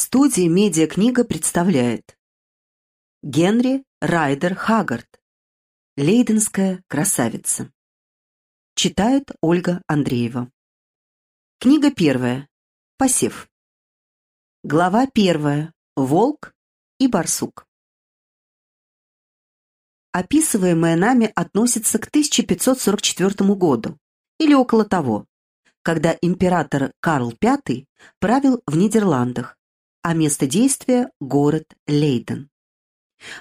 Студия «Медиакнига» представляет. Генри Райдер Хагард. Лейденская красавица Читает Ольга Андреева. Книга первая. Посев Глава первая. Волк и барсук Описываемое нами относится к 1544 году или около того, когда император Карл V правил в Нидерландах, а место действия – город Лейден.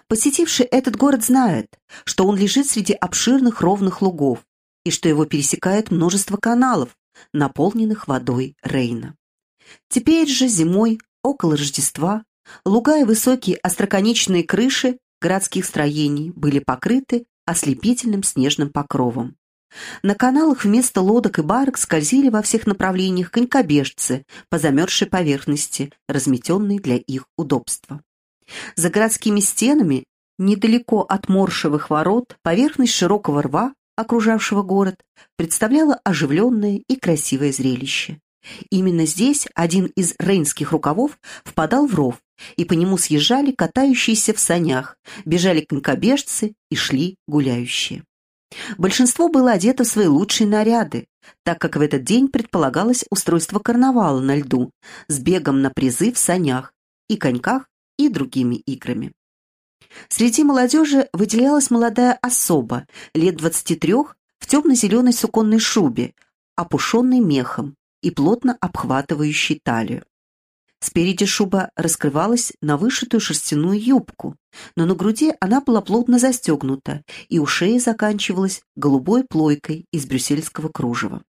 Посетивший этот город знает, что он лежит среди обширных ровных лугов и что его пересекает множество каналов, наполненных водой Рейна. Теперь же зимой, около Рождества, луга и высокие остроконечные крыши городских строений были покрыты ослепительным снежным покровом. На каналах вместо лодок и барок скользили во всех направлениях конькобежцы по замерзшей поверхности, разметенной для их удобства. За городскими стенами, недалеко от Моршевых ворот, поверхность широкого рва, окружавшего город, представляла оживленное и красивое зрелище. Именно здесь один из рейнских рукавов впадал в ров, и по нему съезжали катающиеся в санях, бежали конькобежцы и шли гуляющие. Большинство было одето в свои лучшие наряды, так как в этот день предполагалось устройство карнавала на льду с бегом на призы в санях и коньках и другими играми. Среди молодежи выделялась молодая особа, лет 23, в темно-зеленой суконной шубе, опушенной мехом и плотно обхватывающей талию. Спереди шуба раскрывалась на вышитую шерстяную юбку, но на груди она была плотно застегнута, и у шеи заканчивалась голубой плойкой из брюссельского кружева.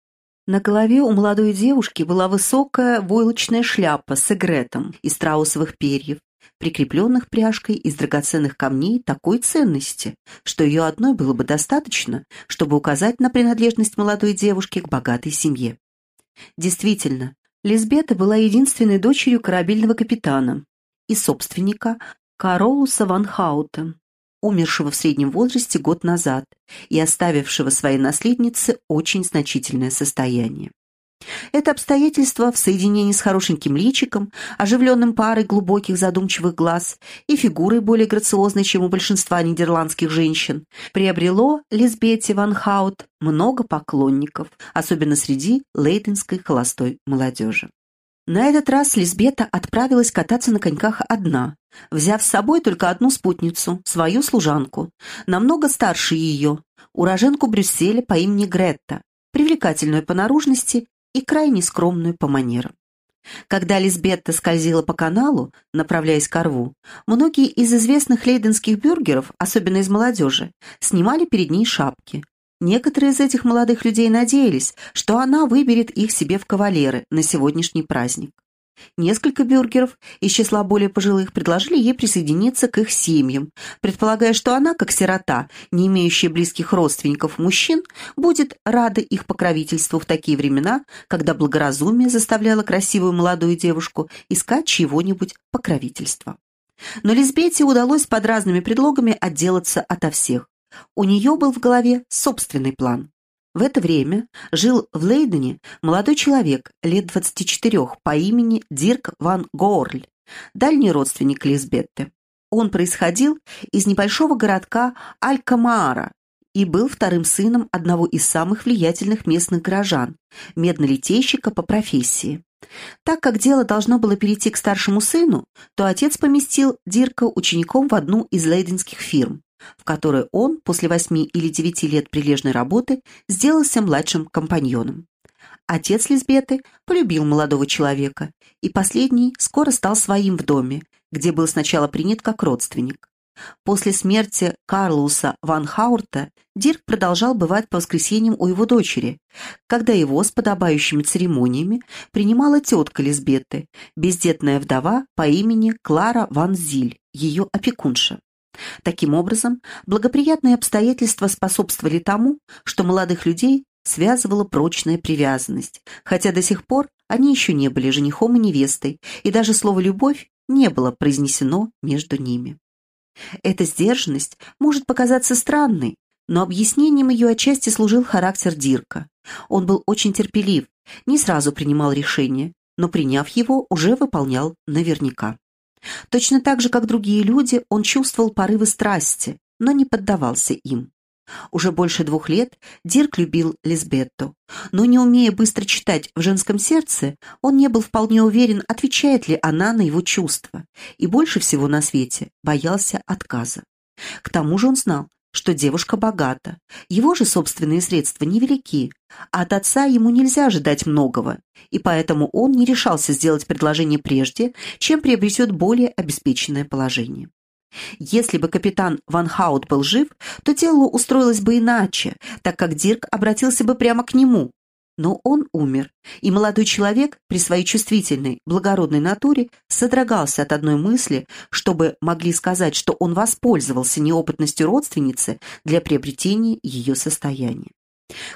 На голове у молодой девушки была высокая войлочная шляпа с эгретом из страусовых перьев, прикрепленных пряжкой из драгоценных камней такой ценности, что ее одной было бы достаточно, чтобы указать на принадлежность молодой девушки к богатой семье. Действительно, Лизбета была единственной дочерью корабельного капитана и собственника Каролуса ван Хаута, умершего в среднем возрасте год назад и оставившего своей наследнице очень значительное состояние. Это обстоятельство в соединении с хорошеньким личиком, оживленным парой глубоких задумчивых глаз и фигурой более грациозной, чем у большинства нидерландских женщин, приобрело Лизбете Ван Хаут много поклонников, особенно среди лейденской холостой молодежи. На этот раз Лизбета отправилась кататься на коньках одна, взяв с собой только одну спутницу, свою служанку, намного старше ее, уроженку Брюсселя по имени Гретта, привлекательную по наружности и крайне скромную по манерам. Когда Лизбетта скользила по каналу, направляясь к рву, многие из известных лейденских бюргеров, особенно из молодежи, снимали перед ней шапки. Некоторые из этих молодых людей надеялись, что она выберет их себе в кавалеры на сегодняшний праздник. Несколько бюргеров из числа более пожилых предложили ей присоединиться к их семьям, предполагая, что она, как сирота, не имеющая близких родственников мужчин, будет рада их покровительству в такие времена, когда благоразумие заставляло красивую молодую девушку искать чего-нибудь покровительства. Но Лизбете удалось под разными предлогами отделаться ото всех. У нее был в голове собственный план. В это время жил в Лейдене молодой человек лет 24 по имени Дирк ван Гоорль, дальний родственник Лизбетты. Он происходил из небольшого городка Алькамаара и был вторым сыном одного из самых влиятельных местных горожан, меднолитейщика по профессии. Так как дело должно было перейти к старшему сыну, то отец поместил Дирка учеником в одну из лейденских фирм в которой он после восьми или девяти лет прилежной работы сделался младшим компаньоном. Отец Лизбеты полюбил молодого человека, и последний скоро стал своим в доме, где был сначала принят как родственник. После смерти Карлуса ван Хаурта Дирк продолжал бывать по воскресеньям у его дочери, когда его с подобающими церемониями принимала тетка Лизбеты, бездетная вдова по имени Клара ван Зиль, ее опекунша. Таким образом, благоприятные обстоятельства способствовали тому, что молодых людей связывала прочная привязанность, хотя до сих пор они еще не были женихом и невестой, и даже слово «любовь» не было произнесено между ними. Эта сдержанность может показаться странной, но объяснением ее отчасти служил характер Дирка. Он был очень терпелив, не сразу принимал решения, но, приняв его, уже выполнял наверняка. Точно так же, как другие люди, он чувствовал порывы страсти, но не поддавался им. Уже больше двух лет Дирк любил Лизбетту, но не умея быстро читать в женском сердце, он не был вполне уверен, отвечает ли она на его чувства, и больше всего на свете боялся отказа. К тому же он знал, что девушка богата, его же собственные средства невелики, а от отца ему нельзя ожидать многого, и поэтому он не решался сделать предложение прежде, чем приобретет более обеспеченное положение. Если бы капитан Ван Хаут был жив, то дело устроилось бы иначе, так как Дирк обратился бы прямо к нему, но он умер, и молодой человек при своей чувствительной, благородной натуре содрогался от одной мысли, чтобы могли сказать, что он воспользовался неопытностью родственницы для приобретения ее состояния.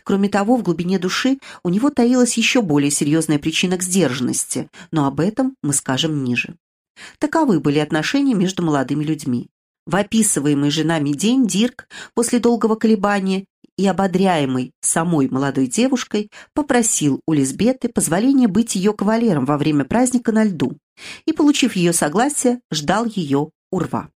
Кроме того, в глубине души у него таилась еще более серьезная причина к сдержанности, но об этом мы скажем ниже. Таковы были отношения между молодыми людьми. В описываемый женами день Дирк после долгого колебания и ободряемый самой молодой девушкой, попросил у Лизбеты позволения быть ее кавалером во время праздника на льду и, получив ее согласие, ждал ее у рва.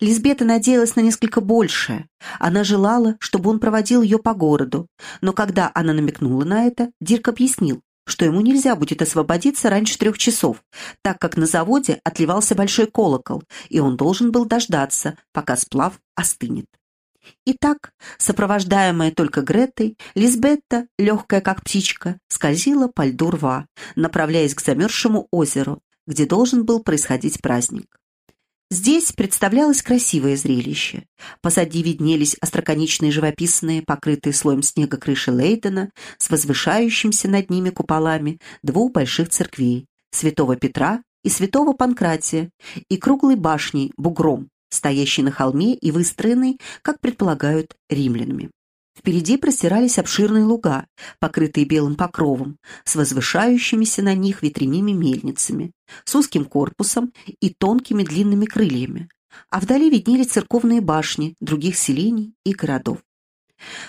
Лизбета надеялась на несколько большее. Она желала, чтобы он проводил ее по городу, но когда она намекнула на это, Дирк объяснил, что ему нельзя будет освободиться раньше трех часов, так как на заводе отливался большой колокол, и он должен был дождаться, пока сплав остынет. Итак, сопровождаемая только Гретой, Лизбетта, легкая как птичка, скользила по льду рва, направляясь к замерзшему озеру, где должен был происходить праздник. Здесь представлялось красивое зрелище. Позади виднелись остроконечные живописные, покрытые слоем снега крыши Лейдена с возвышающимся над ними куполами двух больших церквей – Святого Петра и Святого Панкратия, и круглой башней, бугром, стоящий на холме и выстроенный, как предполагают, римлянами. Впереди простирались обширные луга, покрытые белым покровом, с возвышающимися на них ветряными мельницами, с узким корпусом и тонкими длинными крыльями, а вдали виднелись церковные башни других селений и городов.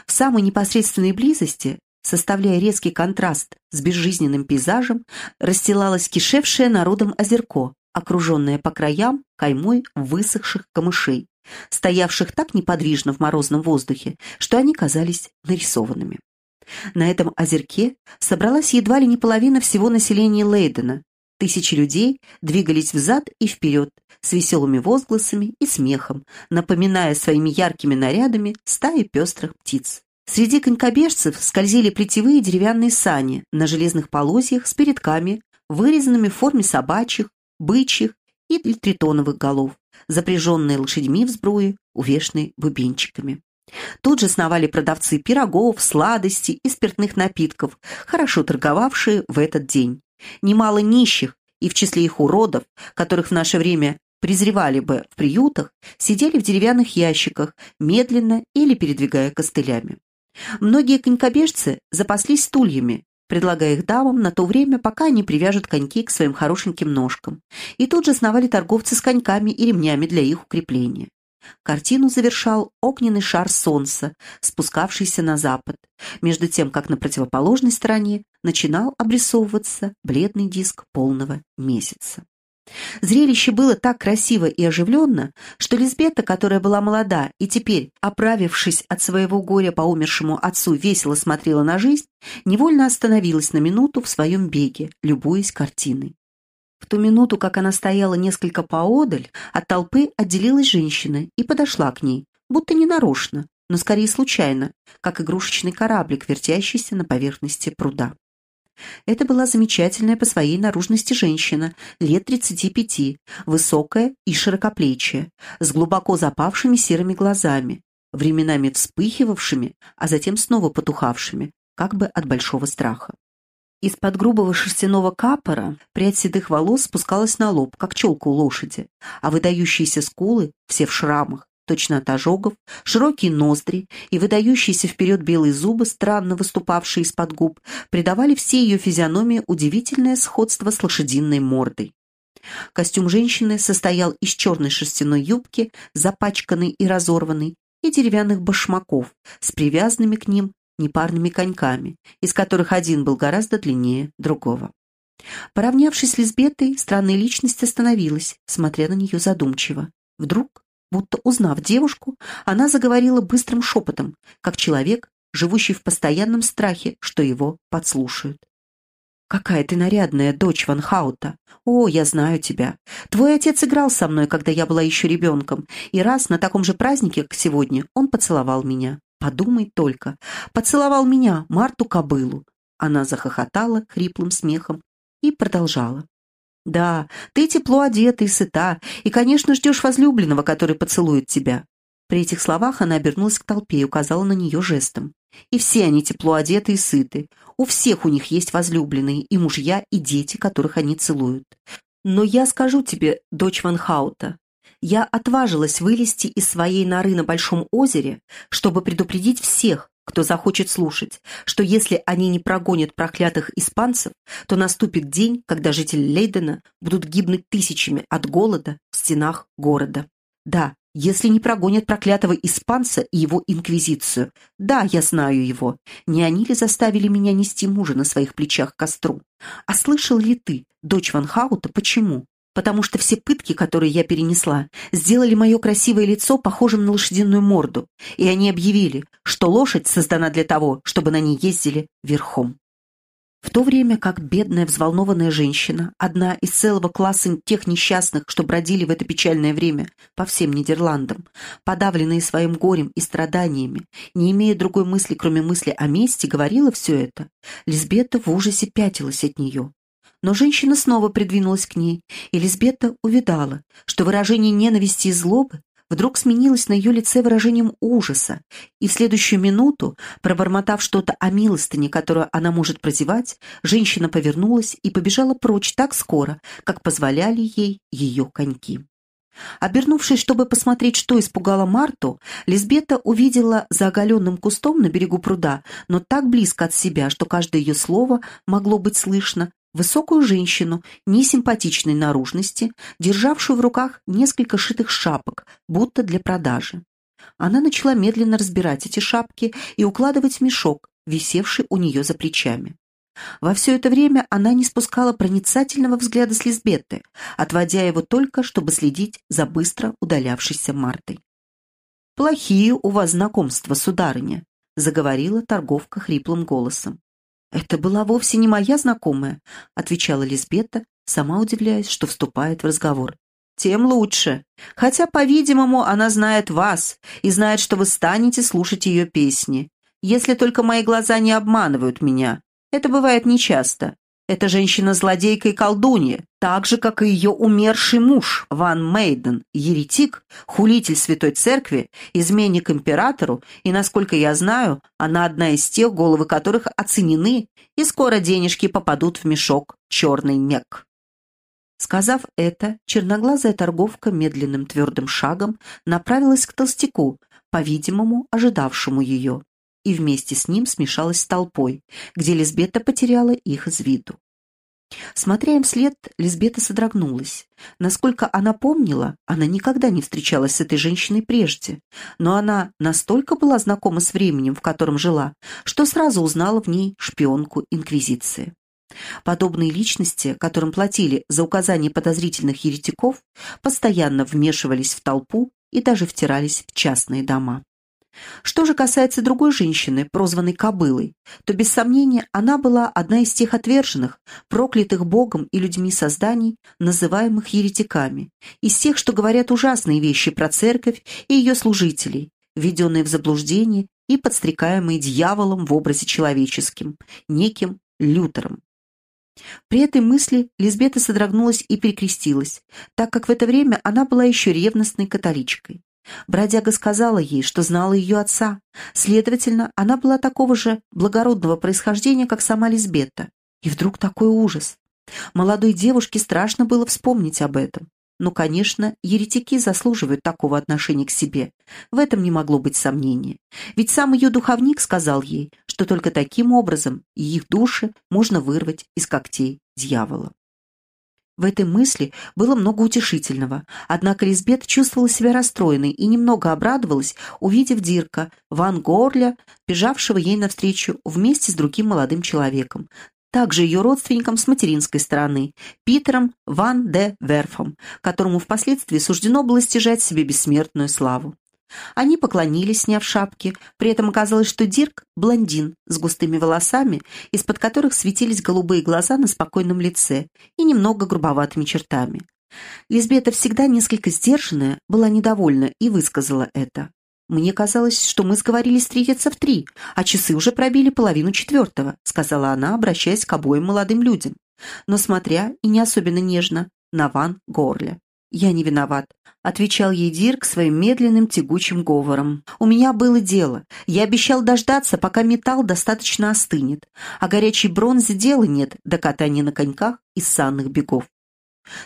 В самой непосредственной близости, составляя резкий контраст с безжизненным пейзажем, расстилалось кишевшее народом озерко, окруженная по краям каймой высохших камышей, стоявших так неподвижно в морозном воздухе, что они казались нарисованными. На этом озерке собралась едва ли не половина всего населения Лейдена. Тысячи людей двигались взад и вперед с веселыми возгласами и смехом, напоминая своими яркими нарядами стаи пестрых птиц. Среди конькобежцев скользили плетевые деревянные сани на железных полозьях с передками, вырезанными в форме собачьих, бычьих и тритоновых голов, запряженные лошадьми в сбруе, увешанные бубенчиками. Тут же сновали продавцы пирогов, сладостей и спиртных напитков, хорошо торговавшие в этот день. Немало нищих, и в числе их уродов, которых в наше время презревали бы в приютах, сидели в деревянных ящиках, медленно или передвигая костылями. Многие конькобежцы запаслись стульями, предлагая их дамам на то время, пока они привяжут коньки к своим хорошеньким ножкам. И тут же сновали торговцы с коньками и ремнями для их укрепления. Картину завершал огненный шар солнца, спускавшийся на запад, между тем, как на противоположной стороне начинал обрисовываться бледный диск полного месяца. Зрелище было так красиво и оживленно, что Лизбета, которая была молода и теперь, оправившись от своего горя по умершему отцу, весело смотрела на жизнь, невольно остановилась на минуту в своем беге, любуясь картиной. В ту минуту, как она стояла несколько поодаль, от толпы отделилась женщина и подошла к ней, будто ненарочно, но скорее случайно, как игрушечный кораблик, вертящийся на поверхности пруда. Это была замечательная по своей наружности женщина, лет 35, высокая и широкоплечья, с глубоко запавшими серыми глазами, временами вспыхивавшими, а затем снова потухавшими, как бы от большого страха. Из-под грубого шерстяного капора прядь седых волос спускалась на лоб, как челка у лошади, а выдающиеся скулы, все в шрамах, точно от ожогов, широкие ноздри и выдающиеся вперед белые зубы, странно выступавшие из-под губ, придавали всей ее физиономии удивительное сходство с лошадиной мордой. Костюм женщины состоял из черной шерстяной юбки, запачканной и разорванной, и деревянных башмаков с привязанными к ним непарными коньками, из которых один был гораздо длиннее другого. Поравнявшись с Лизбетой, странная личность остановилась, смотря на нее задумчиво. Вдруг, будто узнав девушку, она заговорила быстрым шепотом, как человек, живущий в постоянном страхе, что его подслушают. «Какая ты нарядная, дочь Ван Хаута! О, я знаю тебя! Твой отец играл со мной, когда я была еще ребенком, и раз на таком же празднике, как сегодня, он поцеловал меня. Подумай только! Поцеловал меня, Марту Кобылу!» Она захохотала хриплым смехом и продолжала. «Да, ты тепло одета и сыта, и, конечно, ждешь возлюбленного, который поцелует тебя». При этих словах она обернулась к толпе и указала на нее жестом. И все они тепло одеты и сыты. У всех у них есть возлюбленные, и мужья, и дети, которых они целуют. Но я скажу тебе, дочь Ван Хаута, я отважилась вылезти из своей норы на Большом озере, чтобы предупредить всех, кто захочет слушать, что если они не прогонят проклятых испанцев, то наступит день, когда жители Лейдена будут гибнуть тысячами от голода в стенах города. Да, если не прогонят проклятого испанца и его инквизицию. Да, я знаю его. Не они ли заставили меня нести мужа на своих плечах к костру? А слышал ли ты, дочь Ван Хаута, почему? Потому что все пытки, которые я перенесла, сделали мое красивое лицо похожим на лошадиную морду, и они объявили, что лошадь создана для того, чтобы на ней ездили верхом. В то время как бедная взволнованная женщина, одна из целого класса тех несчастных, что бродили в это печальное время по всем Нидерландам, подавленные своим горем и страданиями, не имея другой мысли, кроме мысли о мести, говорила все это, Лизбета в ужасе пятилась от нее. Но женщина снова придвинулась к ней, и Лизбета увидала, что выражение ненависти и злобы вдруг сменилось на ее лице выражением ужаса, и в следующую минуту, пробормотав что-то о милостыне, которую она может прозевать, женщина повернулась и побежала прочь так скоро, как позволяли ей ее коньки. Обернувшись, чтобы посмотреть, что испугало Марту, Лизбета увидела за оголенным кустом на берегу пруда, но так близко от себя, что каждое ее слово могло быть слышно, высокую женщину несимпатичной наружности, державшую в руках несколько шитых шапок, будто для продажи. Она начала медленно разбирать эти шапки и укладывать в мешок, висевший у нее за плечами. Во все это время она не спускала проницательного взгляда с Лизбетты, отводя его только, чтобы следить за быстро удалявшейся Мартой. «Плохие у вас знакомства, сударыня», — заговорила торговка хриплым голосом. «Это была вовсе не моя знакомая», — отвечала Лизбета, сама удивляясь, что вступает в разговор. «Тем лучше. Хотя, по-видимому, она знает вас и знает, что вы станете слушать ее песни. Если только мои глаза не обманывают меня. Это бывает нечасто. Эта женщина-злодейка и колдунья, так же, как и ее умерший муж, Ван Мейден, еретик, хулитель Святой Церкви, изменник императору, и, насколько я знаю, она одна из тех, головы которых оценены, и скоро денежки попадут в мешок черный мек. Сказав это, черноглазая торговка медленным твердым шагом направилась к толстяку, по-видимому, ожидавшему ее и вместе с ним смешалась с толпой, где Лизбета потеряла их из виду. Смотря им вслед, Лизбета содрогнулась. Насколько она помнила, она никогда не встречалась с этой женщиной прежде, но она настолько была знакома с временем, в котором жила, что сразу узнала в ней шпионку Инквизиции. Подобные личности, которым платили за указание подозрительных еретиков, постоянно вмешивались в толпу и даже втирались в частные дома. Что же касается другой женщины, прозванной Кобылой, то, без сомнения, она была одна из тех отверженных, проклятых Богом и людьми созданий, называемых еретиками, из тех, что говорят ужасные вещи про церковь и ее служителей, введенные в заблуждение и подстрекаемые дьяволом в образе человеческим, неким Лютером. При этой мысли Лизбета содрогнулась и перекрестилась, так как в это время она была еще ревностной католичкой. Бродяга сказала ей, что знала ее отца. Следовательно, она была такого же благородного происхождения, как сама Лизбета. И вдруг такой ужас. Молодой девушке страшно было вспомнить об этом. Но, конечно, еретики заслуживают такого отношения к себе. В этом не могло быть сомнения. Ведь сам ее духовник сказал ей, что только таким образом их души можно вырвать из когтей дьявола. В этой мысли было много утешительного, однако Лизбет чувствовала себя расстроенной и немного обрадовалась, увидев Дирка, Ван Горля, бежавшего ей навстречу вместе с другим молодым человеком, также ее родственником с материнской стороны, Питером Ван де Верфом, которому впоследствии суждено было стяжать себе бессмертную славу. Они поклонились, сняв шапки, при этом оказалось, что Дирк – блондин с густыми волосами, из-под которых светились голубые глаза на спокойном лице и немного грубоватыми чертами. Лизбета, всегда несколько сдержанная, была недовольна и высказала это. «Мне казалось, что мы сговорились встретиться в три, а часы уже пробили половину четвертого», сказала она, обращаясь к обоим молодым людям, но смотря, и не особенно нежно, на Ван Горля. «Я не виноват», — отвечал ей Дирк своим медленным тягучим говором. «У меня было дело. Я обещал дождаться, пока металл достаточно остынет. А горячей бронзе дела нет до катания на коньках из санных бегов.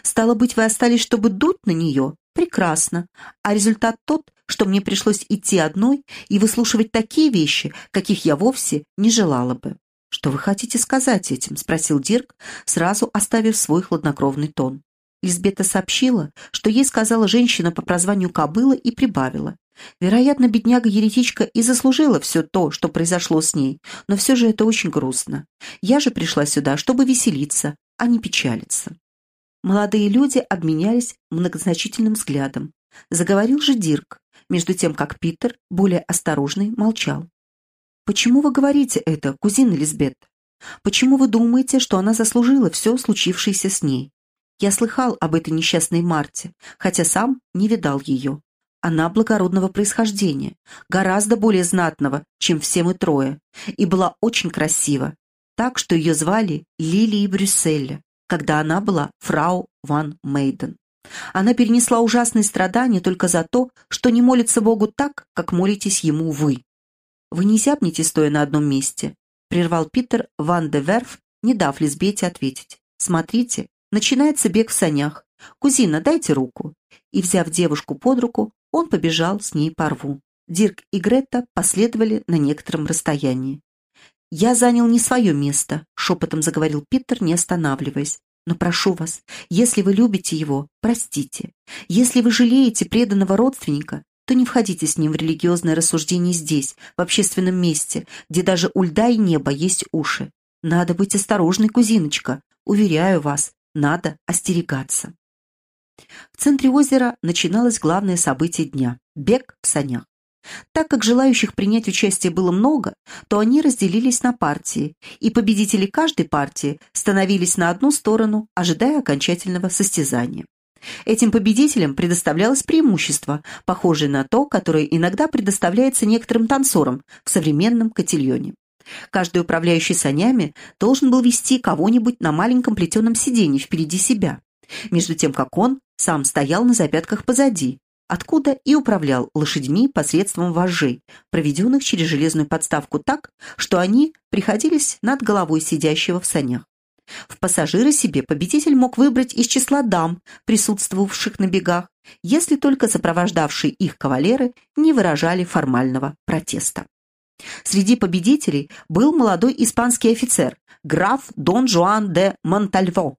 Стало быть, вы остались, чтобы дуть на нее? Прекрасно. А результат тот, что мне пришлось идти одной и выслушивать такие вещи, каких я вовсе не желала бы». «Что вы хотите сказать этим?» — спросил Дирк, сразу оставив свой хладнокровный тон. Лизбета сообщила, что ей сказала женщина по прозванию Кобыла и прибавила. Вероятно, бедняга-еретичка и заслужила все то, что произошло с ней, но все же это очень грустно. Я же пришла сюда, чтобы веселиться, а не печалиться. Молодые люди обменялись многозначительным взглядом. Заговорил же Дирк, между тем как Питер, более осторожный, молчал. «Почему вы говорите это, кузина Лизбет? Почему вы думаете, что она заслужила все случившееся с ней? Я слыхал об этой несчастной Марте, хотя сам не видал ее. Она благородного происхождения, гораздо более знатного, чем все мы трое, и была очень красива, так что ее звали Лилией Брюсселя, когда она была фрау Ван Мейден. Она перенесла ужасные страдания только за то, что не молится Богу так, как молитесь Ему вы. «Вы не зябнете, стоя на одном месте», — прервал Питер Ван де Верф, не дав Лизбете ответить. «Смотрите, Начинается бег в санях. «Кузина, дайте руку». И, взяв девушку под руку, он побежал с ней по рву. Дирк и Гретта последовали на некотором расстоянии. «Я занял не свое место», — шепотом заговорил Питер, не останавливаясь. «Но прошу вас, если вы любите его, простите. Если вы жалеете преданного родственника, то не входите с ним в религиозное рассуждение здесь, в общественном месте, где даже у льда и неба есть уши. Надо быть осторожной, кузиночка. Уверяю вас, надо остерегаться. В центре озера начиналось главное событие дня – бег в санях. Так как желающих принять участие было много, то они разделились на партии, и победители каждой партии становились на одну сторону, ожидая окончательного состязания. Этим победителям предоставлялось преимущество, похожее на то, которое иногда предоставляется некоторым танцорам в современном котельоне. Каждый управляющий санями должен был вести кого-нибудь на маленьком плетеном сиденье впереди себя, между тем как он сам стоял на запятках позади, откуда и управлял лошадьми посредством вожжей, проведенных через железную подставку так, что они приходились над головой сидящего в санях. В пассажиры себе победитель мог выбрать из числа дам, присутствовавших на бегах, если только сопровождавшие их кавалеры не выражали формального протеста. Среди победителей был молодой испанский офицер, граф Дон Жуан де Монтальво,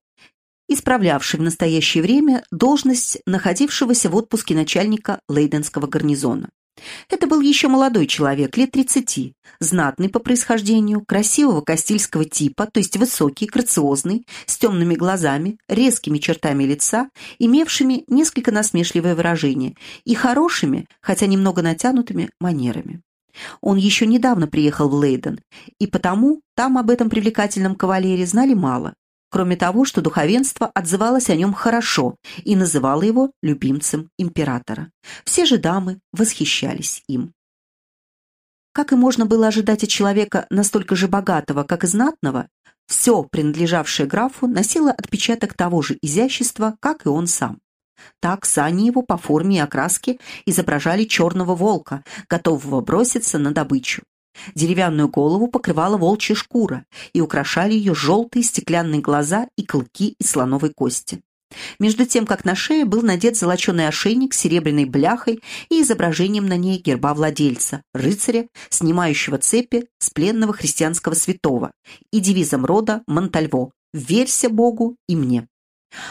исправлявший в настоящее время должность находившегося в отпуске начальника Лейденского гарнизона. Это был еще молодой человек, лет 30, знатный по происхождению, красивого кастильского типа, то есть высокий, грациозный, с темными глазами, резкими чертами лица, имевшими несколько насмешливое выражение, и хорошими, хотя немного натянутыми, манерами. Он еще недавно приехал в Лейден, и потому там об этом привлекательном кавалере знали мало, кроме того, что духовенство отзывалось о нем хорошо и называло его любимцем императора. Все же дамы восхищались им. Как и можно было ожидать от человека настолько же богатого, как и знатного, все, принадлежавшее графу, носило отпечаток того же изящества, как и он сам. Так сани его по форме и окраске изображали черного волка, готового броситься на добычу. Деревянную голову покрывала волчья шкура, и украшали ее желтые стеклянные глаза и клыки из слоновой кости. Между тем, как на шее был надет золоченый ошейник с серебряной бляхой и изображением на ней герба владельца, рыцаря, снимающего цепи с пленного христианского святого, и девизом рода Монтальво «Верься Богу и мне».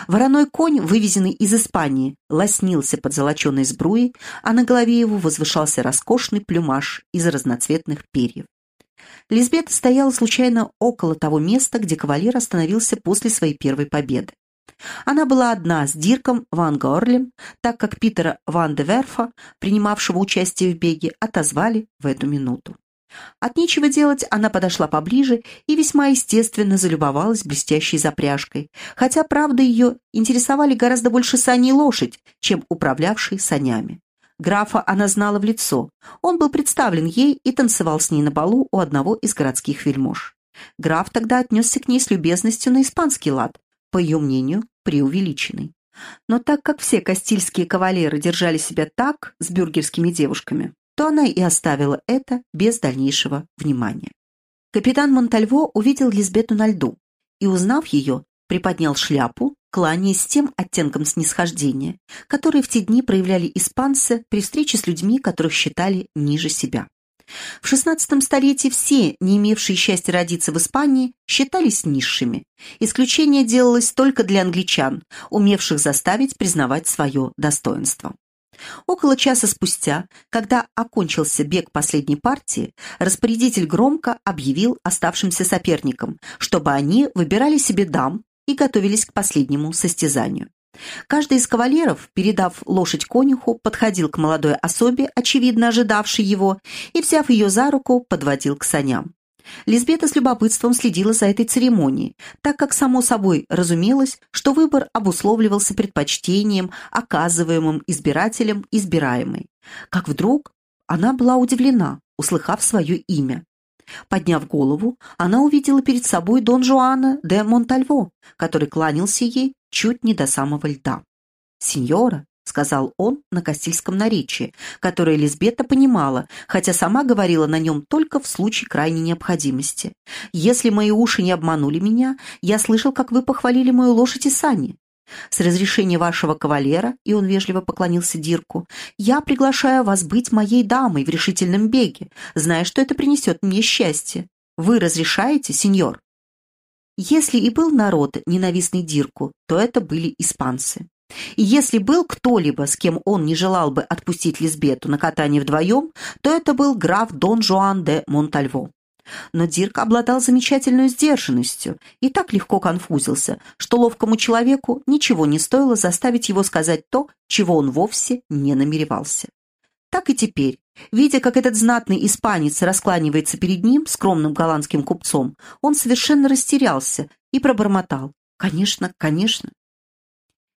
Вороной конь, вывезенный из Испании, лоснился под золоченой сбруей, а на голове его возвышался роскошный плюмаж из разноцветных перьев. Лизбета стояла случайно около того места, где кавалер остановился после своей первой победы. Она была одна с Дирком Ван Горлем, так как Питера Ван де Верфа, принимавшего участие в беге, отозвали в эту минуту. От нечего делать она подошла поближе и весьма естественно залюбовалась блестящей запряжкой, хотя, правда, ее интересовали гораздо больше сани и лошадь, чем управлявшие санями. Графа она знала в лицо. Он был представлен ей и танцевал с ней на балу у одного из городских вельмож. Граф тогда отнесся к ней с любезностью на испанский лад, по ее мнению, преувеличенный. Но так как все кастильские кавалеры держали себя так с бюргерскими девушками, то она и оставила это без дальнейшего внимания. Капитан Монтальво увидел Лизбету на льду и, узнав ее, приподнял шляпу, кланяясь тем оттенком снисхождения, который в те дни проявляли испанцы при встрече с людьми, которых считали ниже себя. В XVI столетии все, не имевшие счастья родиться в Испании, считались низшими. Исключение делалось только для англичан, умевших заставить признавать свое достоинство. Около часа спустя, когда окончился бег последней партии, распорядитель громко объявил оставшимся соперникам, чтобы они выбирали себе дам и готовились к последнему состязанию. Каждый из кавалеров, передав лошадь конюху, подходил к молодой особе, очевидно ожидавшей его, и, взяв ее за руку, подводил к саням. Лизбета с любопытством следила за этой церемонией, так как само собой разумелось, что выбор обусловливался предпочтением, оказываемым избирателем избираемой. Как вдруг она была удивлена, услыхав свое имя. Подняв голову, она увидела перед собой Дон Жуана де Монтальво, который кланялся ей чуть не до самого льда. «Сеньора», — сказал он на кастильском наречии, которое Лизбета понимала, хотя сама говорила на нем только в случае крайней необходимости. «Если мои уши не обманули меня, я слышал, как вы похвалили мою лошадь и сани. С разрешения вашего кавалера, и он вежливо поклонился Дирку, я приглашаю вас быть моей дамой в решительном беге, зная, что это принесет мне счастье. Вы разрешаете, сеньор?» Если и был народ, ненавистный Дирку, то это были испанцы. И если был кто-либо, с кем он не желал бы отпустить Лизбету на катание вдвоем, то это был граф Дон Жуан де Монтальво. Но Дирк обладал замечательной сдержанностью и так легко конфузился, что ловкому человеку ничего не стоило заставить его сказать то, чего он вовсе не намеревался. Так и теперь, видя, как этот знатный испанец раскланивается перед ним, скромным голландским купцом, он совершенно растерялся и пробормотал «Конечно, конечно».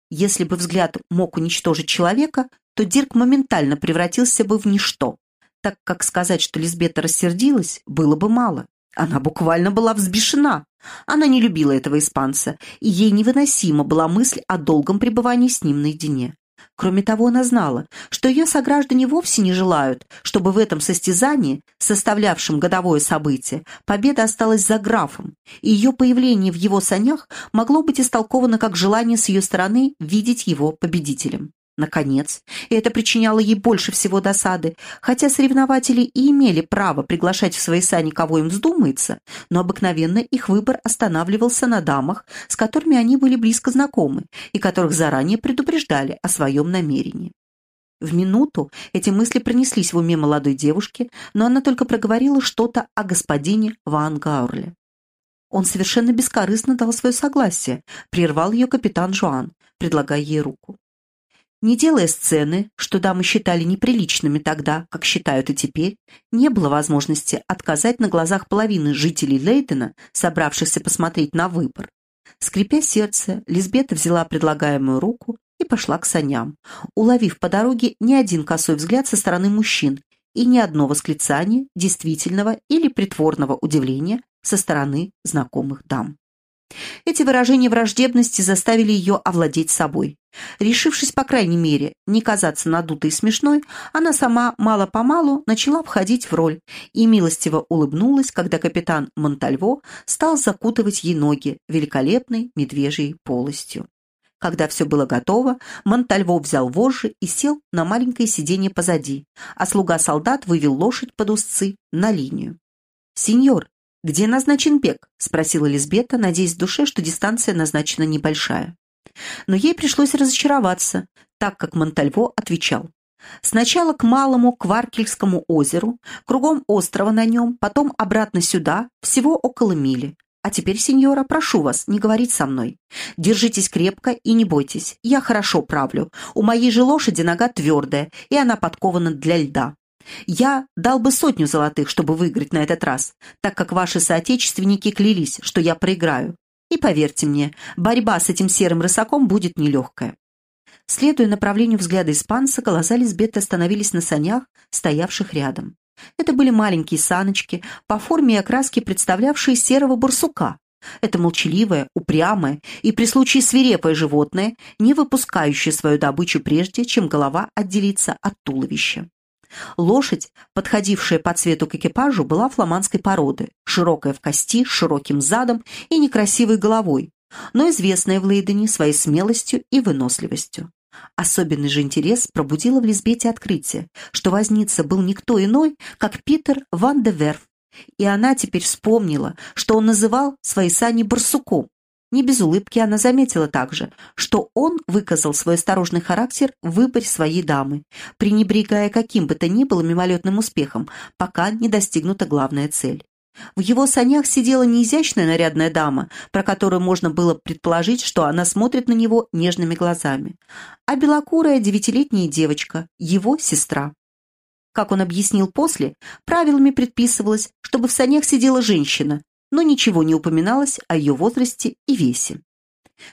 Если бы взгляд мог уничтожить человека, то Дирк моментально превратился бы в ничто, так как сказать, что Лизбета рассердилась, было бы мало. Она буквально была взбешена. Она не любила этого испанца, и ей невыносима была мысль о долгом пребывании с ним наедине. Кроме того, она знала, что ее сограждане вовсе не желают, чтобы в этом состязании, составлявшем годовое событие, победа осталась за графом, и ее появление в его санях могло быть истолковано как желание с ее стороны видеть его победителем. Наконец, и это причиняло ей больше всего досады, хотя соревнователи и имели право приглашать в свои сани кого им вздумается, но обыкновенно их выбор останавливался на дамах, с которыми они были близко знакомы и которых заранее предупреждали о своем намерении. В минуту эти мысли пронеслись в уме молодой девушки, но она только проговорила что-то о господине Ван Гаурле. Он совершенно бескорыстно дал свое согласие, прервал ее капитан Жуан, предлагая ей руку. Не делая сцены, что дамы считали неприличными тогда, как считают и теперь, не было возможности отказать на глазах половины жителей Лейдена, собравшихся посмотреть на выбор. Скрипя сердце, Лизбета взяла предлагаемую руку и пошла к саням, уловив по дороге ни один косой взгляд со стороны мужчин и ни одно восклицание действительного или притворного удивления со стороны знакомых дам. Эти выражения враждебности заставили ее овладеть собой. Решившись, по крайней мере, не казаться надутой и смешной, она сама мало-помалу начала входить в роль и милостиво улыбнулась, когда капитан Монтальво стал закутывать ей ноги великолепной медвежьей полостью. Когда все было готово, Монтальво взял вожжи и сел на маленькое сиденье позади, а слуга-солдат вывел лошадь под узцы на линию. «Сеньор, где назначен бег?» — спросила Лизбета, надеясь в душе, что дистанция назначена небольшая. Но ей пришлось разочароваться, так как Монтальво отвечал. Сначала к малому Кваркельскому озеру, кругом острова на нем, потом обратно сюда, всего около мили. А теперь, сеньора, прошу вас, не говорить со мной. Держитесь крепко и не бойтесь, я хорошо правлю. У моей же лошади нога твердая, и она подкована для льда. Я дал бы сотню золотых, чтобы выиграть на этот раз, так как ваши соотечественники клялись, что я проиграю. И поверьте мне, борьба с этим серым рысаком будет нелегкая. Следуя направлению взгляда испанца, глаза Лизбетты остановились на санях, стоявших рядом. Это были маленькие саночки, по форме и окраске представлявшие серого барсука. Это молчаливое, упрямое и при случае свирепое животное, не выпускающее свою добычу прежде, чем голова отделится от туловища. Лошадь, подходившая по цвету к экипажу, была фламандской породы, широкая в кости, широким задом и некрасивой головой, но известная в Лейдене своей смелостью и выносливостью. Особенный же интерес пробудило в Лизбете открытие, что возница был никто иной, как Питер Ван де Верф, и она теперь вспомнила, что он называл свои сани барсуком. Не без улыбки она заметила также, что он выказал свой осторожный характер в выборе своей дамы, пренебрегая каким бы то ни было мимолетным успехом, пока не достигнута главная цель. В его санях сидела не изящная нарядная дама, про которую можно было предположить, что она смотрит на него нежными глазами, а белокурая девятилетняя девочка, его сестра. Как он объяснил после, правилами предписывалось, чтобы в санях сидела женщина, но ничего не упоминалось о ее возрасте и весе.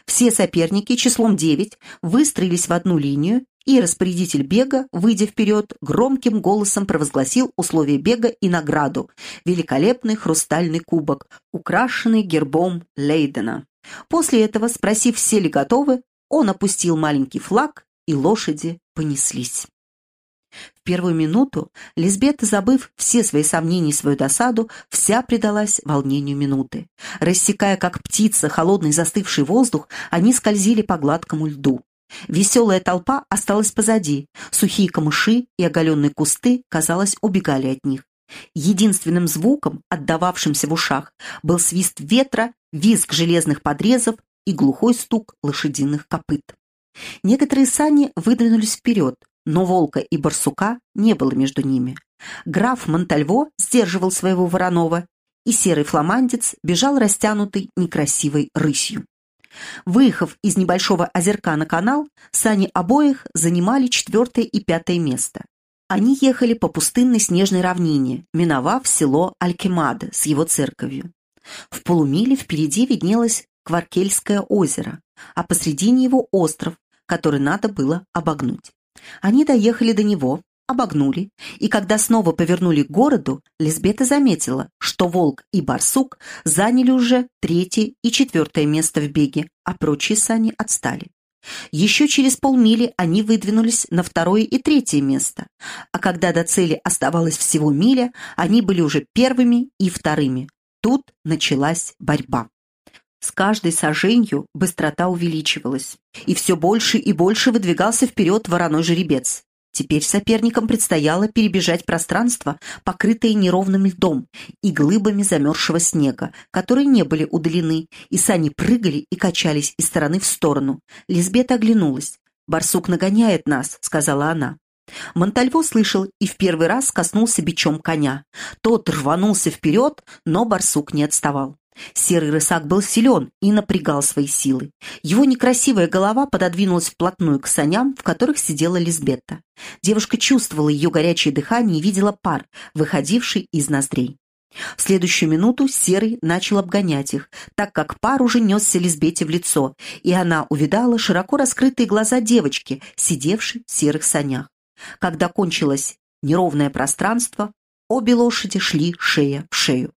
Все соперники числом девять выстроились в одну линию и распорядитель бега, выйдя вперед, громким голосом провозгласил условия бега и награду – великолепный хрустальный кубок, украшенный гербом Лейдена. После этого, спросив, все ли готовы, он опустил маленький флаг, и лошади понеслись. В первую минуту Лизбета, забыв все свои сомнения и свою досаду, вся предалась волнению минуты. Рассекая, как птица, холодный застывший воздух, они скользили по гладкому льду. Веселая толпа осталась позади, сухие камыши и оголенные кусты, казалось, убегали от них. Единственным звуком, отдававшимся в ушах, был свист ветра, визг железных подрезов и глухой стук лошадиных копыт. Некоторые сани выдвинулись вперед, но волка и барсука не было между ними. Граф Монтальво сдерживал своего Воронова, и серый фламандец бежал растянутый некрасивой рысью. Выехав из небольшого озерка на канал, сани обоих занимали четвертое и пятое место. Они ехали по пустынной снежной равнине, миновав село Алькемада с его церковью. В полумиле впереди виднелось Кваркельское озеро, а посредине его остров, который надо было обогнуть. Они доехали до него, обогнули, и когда снова повернули к городу, Лизбета заметила, что волк и барсук заняли уже третье и четвертое место в беге, а прочие сани отстали. Еще через полмили они выдвинулись на второе и третье место, а когда до цели оставалось всего миля, они были уже первыми и вторыми. Тут началась борьба. С каждой соженью быстрота увеличивалась, и все больше и больше выдвигался вперед вороной жеребец. Теперь соперникам предстояло перебежать пространство, покрытое неровным льдом и глыбами замерзшего снега, которые не были удалены, и сани прыгали и качались из стороны в сторону. Лизбета оглянулась. «Барсук нагоняет нас», — сказала она. Монтальво слышал и в первый раз коснулся бичом коня. Тот рванулся вперед, но барсук не отставал. Серый рысак был силен и напрягал свои силы. Его некрасивая голова пододвинулась вплотную к саням, в которых сидела Лизбетта. Девушка чувствовала ее горячее дыхание и видела пар, выходивший из ноздрей. В следующую минуту Серый начал обгонять их, так как пар уже несся Лизбете в лицо, и она увидала широко раскрытые глаза девочки, сидевшей в серых санях. Когда кончилось неровное пространство, обе лошади шли шея в шею.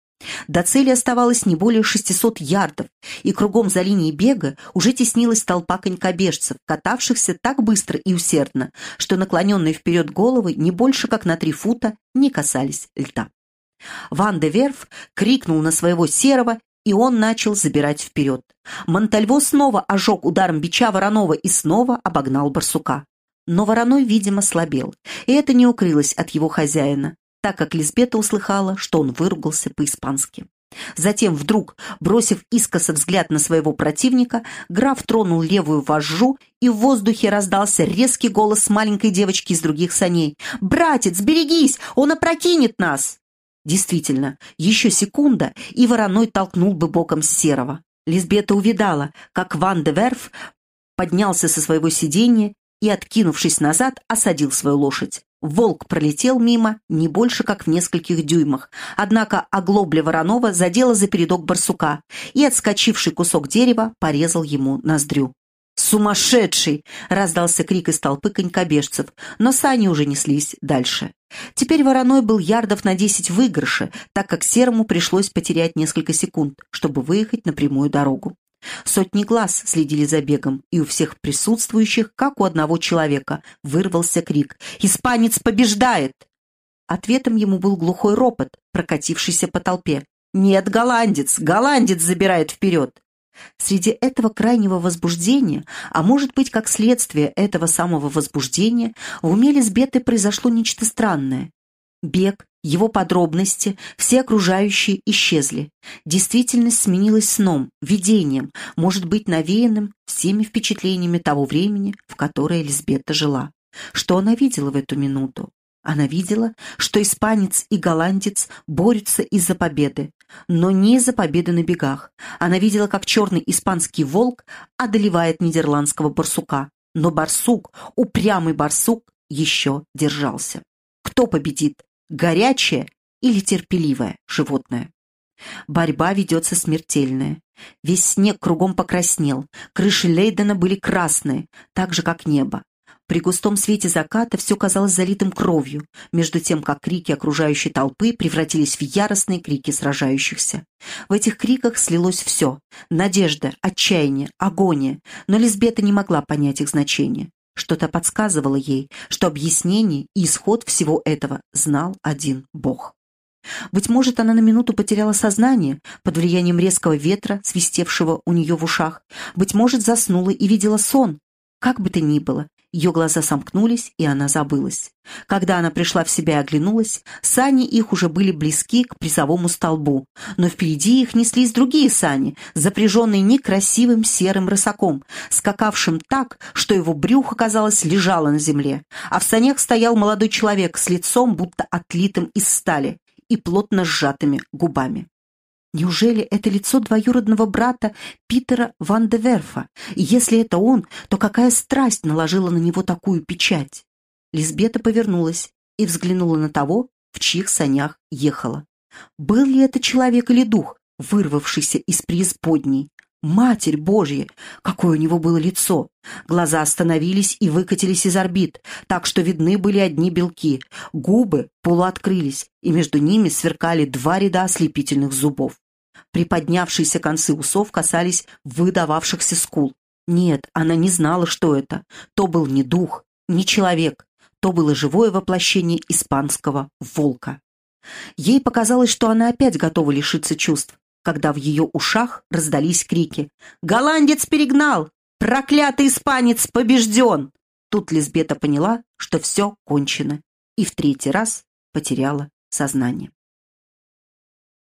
До цели оставалось не более 600 ярдов, и кругом за линией бега уже теснилась толпа конькобежцев, катавшихся так быстро и усердно, что наклоненные вперед головы не больше как на три фута не касались льда. Ван де Верф крикнул на своего серого, и он начал забирать вперед. Монтальво снова ожег ударом бича Воронова и снова обогнал барсука. Но Вороной, видимо, слабел, и это не укрылось от его хозяина так как Лизбета услыхала, что он выругался по-испански. Затем вдруг, бросив искоса взгляд на своего противника, граф тронул левую вожжу, и в воздухе раздался резкий голос маленькой девочки из других саней. «Братец, берегись! Он опрокинет нас!» Действительно, еще секунда, и вороной толкнул бы боком серого. Лизбета увидала, как Ван де Верф поднялся со своего сиденья и, откинувшись назад, осадил свою лошадь. Волк пролетел мимо не больше, как в нескольких дюймах, однако оглобля Воронова задела за передок барсука, и отскочивший кусок дерева порезал ему ноздрю. «Сумасшедший!» — раздался крик из толпы конькобежцев, но сани уже неслись дальше. Теперь вороной был ярдов на десять выигрыше, так как серому пришлось потерять несколько секунд, чтобы выехать на прямую дорогу. Сотни глаз следили за бегом, и у всех присутствующих, как у одного человека, вырвался крик «Испанец побеждает!». Ответом ему был глухой ропот, прокатившийся по толпе. «Нет, голландец! Голландец забирает вперед!» Среди этого крайнего возбуждения, а может быть, как следствие этого самого возбуждения, в уме Лизбеты произошло нечто странное. Бег, его подробности, все окружающие исчезли. Действительность сменилась сном, видением, может быть, навеянным всеми впечатлениями того времени, в которое Лизбета жила. Что она видела в эту минуту? Она видела, что испанец и голландец борются из-за победы, но не из-за победы на бегах. Она видела, как черный испанский волк одолевает нидерландского барсука, но барсук, упрямый барсук, еще держался. Кто победит? Горячее или терпеливое животное? Борьба ведется смертельная. Весь снег кругом покраснел, крыши Лейдена были красные, так же, как небо. При густом свете заката все казалось залитым кровью, между тем, как крики окружающей толпы превратились в яростные крики сражающихся. В этих криках слилось все — надежда, отчаяние, агония, но Лизбета не могла понять их значение. Что-то подсказывало ей, что объяснение и исход всего этого знал один Бог. Быть может, она на минуту потеряла сознание под влиянием резкого ветра, свистевшего у нее в ушах. Быть может, заснула и видела сон. Как бы то ни было, ее глаза сомкнулись, и она забылась. Когда она пришла в себя и оглянулась, сани их уже были близки к призовому столбу, но впереди их неслись другие сани, запряженные некрасивым серым рысаком, скакавшим так, что его брюхо, казалось, лежало на земле, а в санях стоял молодой человек с лицом, будто отлитым из стали, и плотно сжатыми губами. Неужели это лицо двоюродного брата Питера Ван де Верфа? И если это он, то какая страсть наложила на него такую печать? Лизбета повернулась и взглянула на того, в чьих санях ехала. Был ли это человек или дух, вырвавшийся из преисподней? Матерь Божья! Какое у него было лицо! Глаза остановились и выкатились из орбит, так что видны были одни белки. Губы полуоткрылись, и между ними сверкали два ряда ослепительных зубов. Приподнявшиеся концы усов касались выдававшихся скул. Нет, она не знала, что это. То был не дух, не человек. То было живое воплощение испанского волка. Ей показалось, что она опять готова лишиться чувств, когда в ее ушах раздались крики. «Голландец перегнал! Проклятый испанец побежден!» Тут Лизбета поняла, что все кончено, и в третий раз потеряла сознание.